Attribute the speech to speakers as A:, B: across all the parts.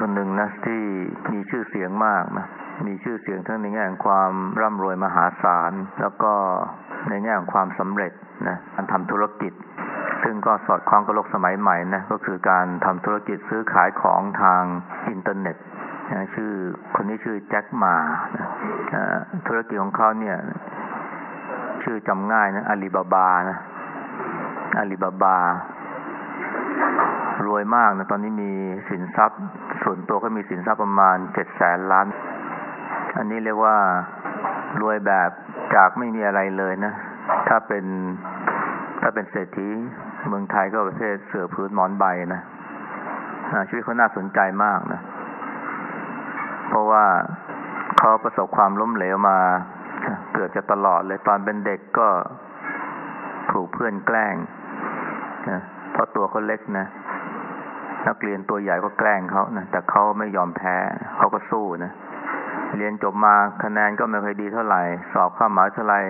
A: คนหนึ่งนะทั้งในแง่ของความร่ำรวยมหาศาล แล้วก็ในแง่ของความสำเร็จนะการทำธุรกิจ ซึ่งก็สอดคล้องกับโลกสมัยใหม่นะก็คือการทำธุรกิจซื้อขายของทางอินเทอร์เน็ตนะชื่อคนนี้ชื่อแจ็คมานะธุรกิจของเขาเนี่ยชื่อจำง่ายนะอาลีบาบานะอาลีบาบา รวยมากนะ ตอนนี้มีสินทรัพย์ ส่วนตัวก็มีสินทรัพย์ประมาณเจ็ดแสนล้าน อันนี้เรียกว่ารวยแบบจากไม่มีอะไรเลยนะ ถ้าเป็นถ้าเป็นเศรษฐีเมืองไทยก็ประเทศเสือพื้นหมอนใบนะชีวิตเขาน่าสนใจมากนะ เพราะว่าเขาประสบความล้มเหลวมาเกือบจะตลอดเลยตอนเป็นเด็กก็ถูกเพื่อนแกล้งนะ เพราะตัวเขาเล็กนะนักเรียนตัวใหญ่ก็แกล้งเขานะแต่เขาไม่ยอมแพ้เขาก็สู้นะเรียนจบมาคะแนนก็ไม่เคยดีเท่าไหร่ สอบเข้ามหาวิทยาลัย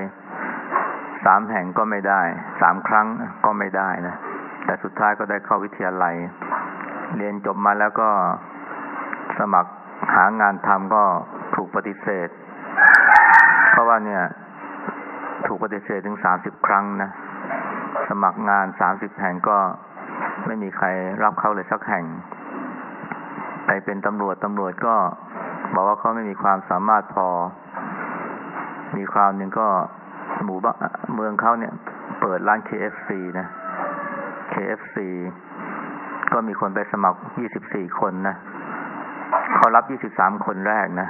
A: สามแห่งก็ไม่ได้สามครั้งก็ไม่ได้นะแต่สุดท้ายก็ได้เข้าวิทยาลัย เรียนจบมาแล้วก็สมัครหางานทำก็ถูกปฏิเสธ เพราะว่าเนี่ย ถูกปฏิเสธถึงสามสิบครั้งนะ สมัครงานสามสิบแห่งก็ไม่มีใครรับเข้าเลยสักแห่ง ไปเป็นตำรวจตำรวจก็บอกว่าเขาไม่มีความสามารถพอ มีคราวหนึ่งก็หมู่บ้านเมืองเขาเนี่ย เปิดร้าน KFC นะ KFC ก็มีคนไปสมัคร24คนนะเขารับ23คนแรกนะ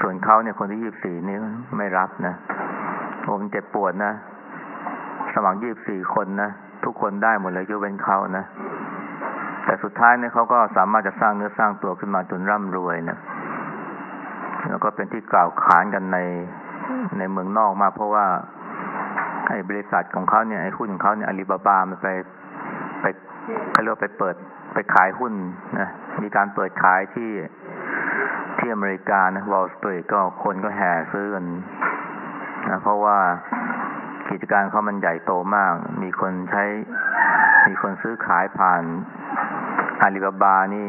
A: ส่วนเขาเนี่ยคนที่24นี่ไม่รับนะผมเจ็บปวดนะ สมัคร24คนนะ ทุกคนได้หมดเลยยกเว้นเขานะ แต่สุดท้ายเนี่ยเขาก็สามารถจะสร้างเนื้อสร้างตัวขึ้นมาจนร่ำรวยนะแล้วก็เป็นที่กล่าวขานกันในในเมืองนอกมากเพราะว่าไอ้บริษัทของเขาเนี่ยไอ้หุ้นของเขาเนี่ยอาลีบาบามันไปไปเขาเรียกไปเปิดไปขายหุ้นนะมีการเปิดขายที่ที่อเมริกานะวอลสตรีทก็คนก็แห่ซื้อกันนะเพราะว่า กิจการเขามันใหญ่โตมาก มีคนใช้ มีคนซื้อขายผ่านอาลีบาบานี่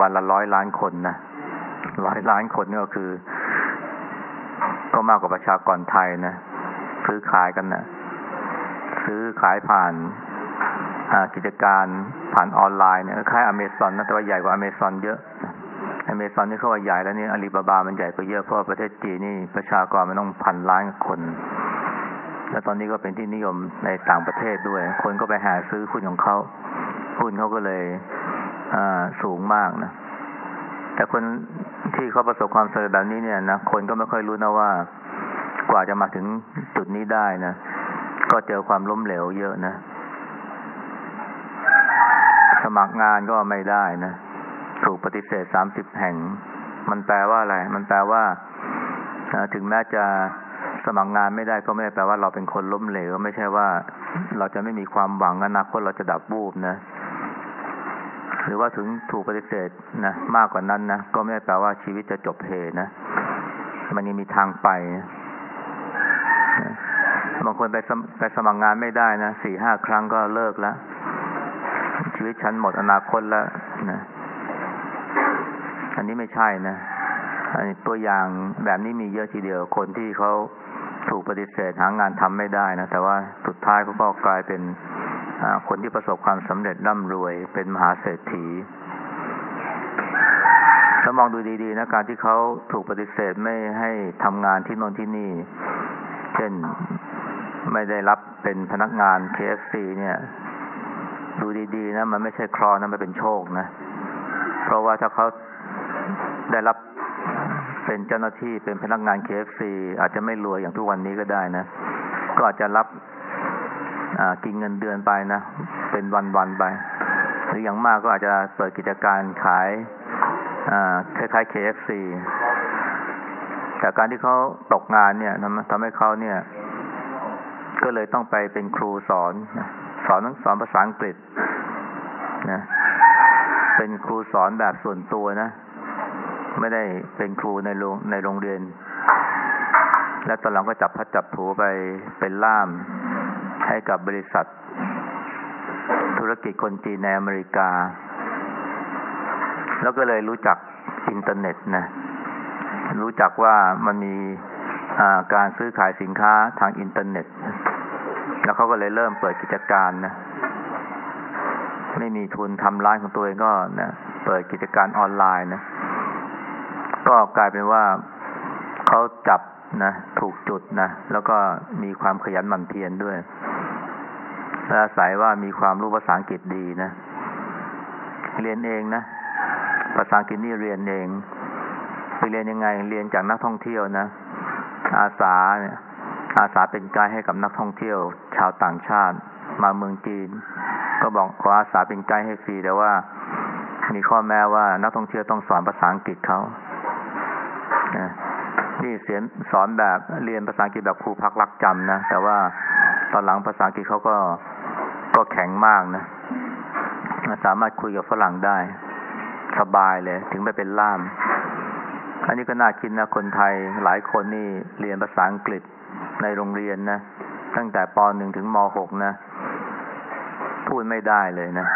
A: วันละร้อยล้านคนนะร้อยล้านคนนี่ก็คือ ก็มากกว่าประชากรไทยนะ ซื้อขายกันนะซื้อขายผ่านกิจการผ่านออนไลน์เนี่ยคล้ายอเมซอนนะแต่ว่าใหญ่กว่าอเมซอนเยอะอเมซอนนี่เขาว่าใหญ่แล้วนี่อาลีบาบามันใหญ่กว่าเยอะเพราะประเทศจีนนี่ประชากรมันต้องพันล้านคน แล้วตอนนี้ก็เป็นที่นิยมในต่างประเทศด้วย คนก็ไปหาซื้อหุ้นของเขาหุ้นเขาก็เลยสูงมากนะ แต่คนที่เขาประสบความสำเร็จแบบนี้เนี่ยนะคนก็ไม่ค่อยรู้นะว่ากว่าจะมาถึงจุดนี้ได้นะ ก็เจอความล้มเหลวเยอะนะ สมัครงานก็ไม่ได้นะถูกปฏิเสธสามสิบแห่ง มันแปลว่าอะไร มันแปลว่าถึงแม้จะ สมัครงานไม่ได้ก็ไม่ได้แปลว่าเราเป็นคนล้มเหลว ไม่ใช่ว่าเราจะไม่มีความหวังอนาคตเราจะดับบูบนะหรือว่าถึงถูกปฏิเสธนะมากกว่านั้นนะก็ไม่ได้แปลว่าชีวิตจะจบเพนะ มันยังมีทางไปบางคนไปไปสมัครงานไม่ได้นะสี่ห้าครั้งก็เลิกแล้ว ชีวิตฉันหมดอนาคตแล้วนะอันนี้ไม่ใช่นะ ตัวอย่างแบบนี้มีเยอะทีเดียว คนที่เขาถูกปฏิเสธหางานทำไม่ได้นะ แต่ว่าสุดท้ายเขาก็กลายเป็นคนที่ประสบความสำเร็จร่ำรวยเป็นมหาเศรษฐีถ้ามองดูดีๆนะการที่เขาถูกปฏิเสธไม่ให้ทำงานที่โน่นที่นี่ เช่นไม่ได้รับเป็นพนักงาน KFC เนี่ย ดูดีๆนะมันไม่ใช่ครอนะมันเป็นโชคนะ เพราะว่าถ้าเขาได้รับ เป็นเจ้าหน้าที่เป็นพนักงาน KFC อาจจะไม่รวยอย่างทุกวันนี้ก็ได้นะ ก็อาจจะรับกินเงินเดือนไปนะ เป็นวันๆไป หรืออย่างมากก็อาจจะเปิดกิจการขายคล้ายๆ KFC แต่การที่เขาตกงานเนี่ยทำให้เขาเนี่ย ก็เลยต้องไปเป็นครูสอนสอนสอนภาษาอังกฤษนะเป็นครูสอนแบบส่วนตัวนะ ไม่ได้เป็นครูในโรงในโรงเรียน และตอนหลังก็จับพัดจับผูไปเป็นล่ามให้กับบริษัท ธุรกิจคนจีนในอเมริกา แล้วก็เลยรู้จักอินเทอร์เน็ตนะ รู้จักว่ามันมีการซื้อขายสินค้าทางอินเทอร์เน็ต แล้วเขาก็เลยเริ่มเปิดกิจการนะ ไม่มีทุนทำร้านของตัวเองก็นะเปิดกิจการออนไลน์นะ ก็กลายเป็นว่าเขาจับนะถูกจุดนะแล้วก็มีความขยันหมั่นเพียรด้วยอาศัยว่ามีความรู้ภาษาอังกฤษดีนะ เรียนเองนะ ภาษาอังกฤษนี่เรียนเอง ไปเรียนยังไง เรียนจากนักท่องเที่ยวนะ อาสาเนี่ย อาสาเป็นไกด์ให้กับนักท่องเที่ยว ชาวต่างชาติ มาเมืองจีน ก็บอกขออาสาเป็นไกด์ให้ฟรีแต่ว่า มีข้อแม้ว่านักท่องเที่ยวต้องสอนภาษาอังกฤษเขา นี่เสียนสอนแบบเรียนภาษาอังกฤษแบบครูพักรักจำนะ แต่ว่าตอนหลังภาษาอังกฤษเขาก็ก็แข็งมากนะ สามารถคุยกับฝรั่งได้ สบายเลย ถึงไปเป็นล่าม อันนี้ก็น่าคิดนะ คนไทยหลายคนนี่เรียนภาษาอังกฤษในโรงเรียนนะ ตั้งแต่ป .1 ถึงม .6 นะ พูดไม่ได้เลยนะ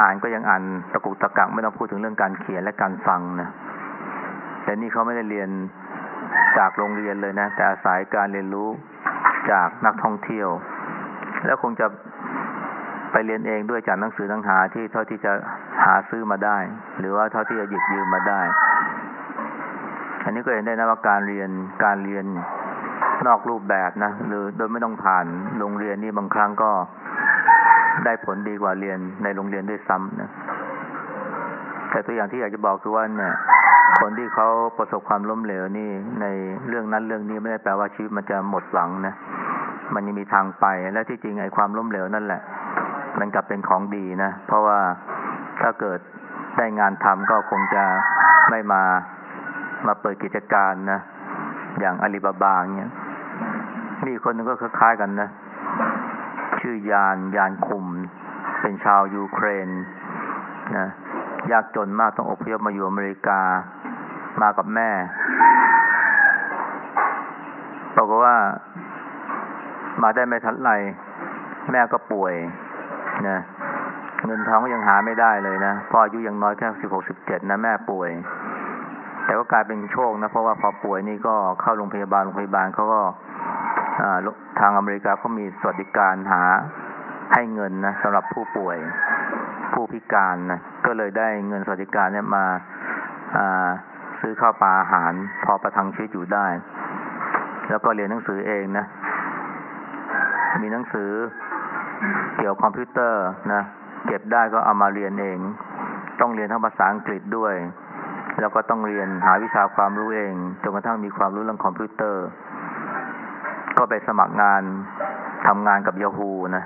A: อ่านก็ยังอ่านตะกุกตะกักไม่ต้องพูดถึงเรื่องการเขียนและการฟังนะ แต่นี่เขาไม่ได้เรียนจากโรงเรียนเลยนะ แต่อาศัยการเรียนรู้จากนักท่องเที่ยว แล้วคงจะไปเรียนเองด้วยจากหนังสือทั้งหาที่เท่าที่จะหาซื้อมาได้ หรือว่าเท่าที่จะหยิบยืมมาได้ อันนี้ก็เห็นได้นะว่าการเรียนการเรียนนอกรูปแบบนะ หรือโดยไม่ต้องผ่านโรงเรียนนี่บางครั้งก็ได้ผลดีกว่าเรียนในโรงเรียนด้วยซ้ำนะแต่ตัวอย่างที่อยากจะบอกคือว่าเนี่ย คนที่เขาประสบความล้มเหลวนี่ในเรื่องนั้นเรื่องนี้ไม่ได้แปลว่าชีวิตมันจะหมดหวังนะ มันยังมีทางไป และที่จริงไอ้ความล้มเหลวนั่นแหละ มันกลับเป็นของดีนะ เพราะว่าถ้าเกิดได้งานทำก็คงจะไม่มามาเปิดกิจการนะ อย่างอาลีบาบาเนี่ยมีคนหนึ่งก็คล้ายๆกันนะ ชื่อยานยานคุม เป็นชาวยูเครนนะยากจนมากต้องอพยพมาอยู่อเมริกา มากับแม่บอกว่า มาได้ไม่ทันไรแม่ก็ป่วยนะเงินทองก็ยังหาไม่ได้เลยนะพ่ออายุยังน้อยแค่สิบหกสิบเจ็ดนะแม่ป่วย แต่ก็กลายเป็นโชคนะเพราะว่าพอป่วยนี่ก็เข้าโรงพยาบาลโรงพยาบาลเขาก็ทางอเมริกาเขามีสวัสดิการหาให้เงินนะสำหรับผู้ป่วยผู้พิการนะก็เลยได้เงินสวัสดิการเนี่ยมา ซื้อข้าวปลาอาหาร พอประทังชีวิตอยู่ได้ แล้วก็เรียนหนังสือเองนะ มีหนังสือเกี่ยวคอมพิวเตอร์นะ เก็บได้ก็เอามาเรียนเอง ต้องเรียนทั้งภาษาอังกฤษด้วย แล้วก็ต้องเรียนหาวิชาความรู้เองจนกระทั่งมีความรู้เรื่องคอมพิวเตอร์ ก็ไปสมัครงานทำงานกับ Yahoo นะ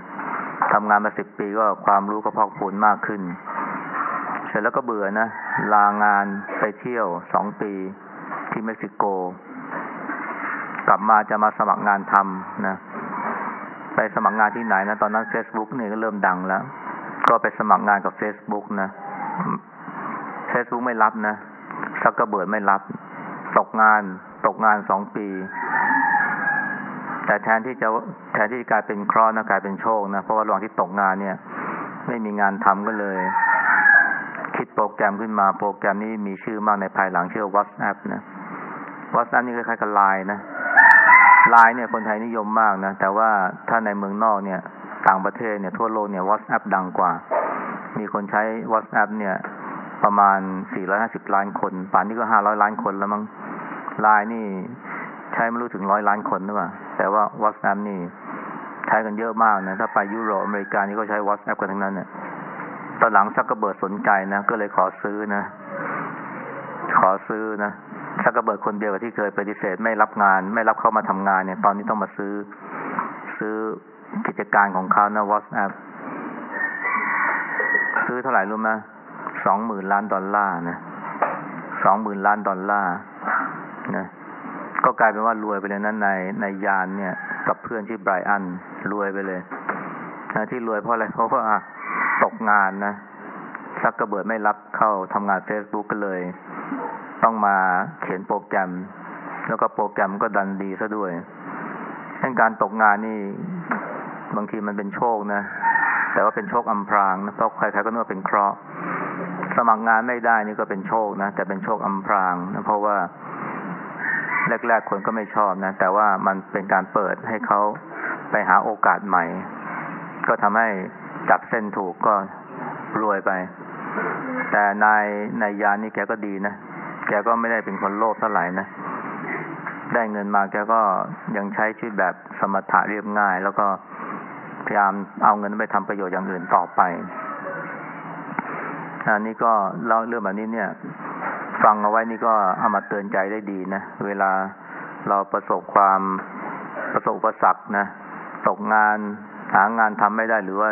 A: ทำงานมาสิบปีก็ความรู้ก็พอกพูนมากขึ้น เสร็จแล้วก็เบื่อนะ ลางานไปเที่ยวสองปีที่เม็กซิโก กลับมาจะมาสมัครงานทำนะ ไปสมัครงานที่ไหนนะ ตอนนั้นเฟซบุ๊กเนี่ยก็เริ่มดังแล้ว ก็ไปสมัครงานกับเฟซบุ๊กนะเฟซบุ๊กไม่รับนะซักกระเบิดไม่รับ ตกงาน ตกงานสองปี แต่แทนที่จะแทนที่จะกลายเป็นเคราะห์นะกลายเป็นโชคนะ เพราะว่าระหว่างที่ตกงานเนี่ย ไม่มีงานทำก็เลย คิดโปรแกรมขึ้นมาโปรแกรมนี้มีชื่อมากในภายหลังชื่อ WhatsApp นะ WhatsApp นี่คล้ายๆกับไลน์นะไลน์เนี่ยคนไทยนิยมมากนะ แต่ว่าถ้าในเมืองนอกเนี่ย ต่างประเทศเนี่ยทั่วโลกเนี่ย WhatsApp ดังกว่า มีคนใช้ WhatsApp เนี่ย ประมาณ 450 ล้านคน ป่านนี้ก็ 500 ล้านคนแล้วมั้งไลน์นี่ใช้ไม่รู้ถึงร้อยล้านคนหรือเปล่าแต่ว่า WhatsApp นี่ใช้กันเยอะมากนะ ถ้าไปยุโรปอเมริกานี่ก็ใช้ WhatsApp กันทั้งนั้นเนี่ย ตอนหลังซักกระเบิดสนใจนะ ก็เลยขอซื้อนะ ขอซื้อนะซักกระเบิดคนเดียวกับที่เคยปฏิเสธไม่รับงาน ไม่รับเข้ามาทำงานเนี่ย ตอนนี้ต้องมาซื้อ ซื้อกิจการของเขานะ WhatsApp ซื้อเท่าไหร่รู้ไหมสองหมื่นล้านดอลลาร์นะสองหมื่นล้านดอลลาร์นะก็กลายเป็นว่ารวยไปเลยนั้นในในยานเนี่ย กับเพื่อนชื่อไบรอันรวยไปเลยนะที่รวยเพราะอะไรเพราะว่า ตกงานนะซักกระเบิดไม่รับเข้าทำงาน Facebook ก็เลย ต้องมาเขียนโปรแกรม แล้วก็โปรแกรมก็ดันดีซะด้วยดังการตกงานนี่ บางทีมันเป็นโชคนะ แต่ว่าเป็นโชคอำพรางนะเพราะใครๆก็นึกว่าเป็นเคราะห์สมัครงานไม่ได้นี่ก็เป็นโชคนะแต่เป็นโชคอำพรางนะเพราะว่า แรก ๆ คนก็ไม่ชอบนะ แต่ว่ามันเป็นการเปิดให้เขาไปหาโอกาสใหม่ ก็ทำให้ จับเส้นถูกก็รวยไป แต่นายนายยานี่แกก็ดีนะ แกก็ไม่ได้เป็นคนโลภเท่าไหร่นะ ได้เงินมาแกก็ยังใช้ชีวิตแบบสมถะเรียบง่าย แล้วก็พยายามเอาเงินไปทำประโยชน์อย่างอื่นต่อไปอันนี้ก็เล่าเรื่องแบบนี้เนี่ย ฟังเอาไว้นี่ก็เอามาเตือนใจได้ดีนะ เวลาเราประสบความประสบอุปสรรคนะ ตกงานหางานทำไม่ได้หรือว่า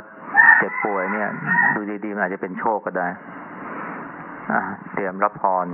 A: เจ็บป่วยเนี่ย ดูดีๆมันอาจจะเป็นโชคก็ได้เตรียมรับพร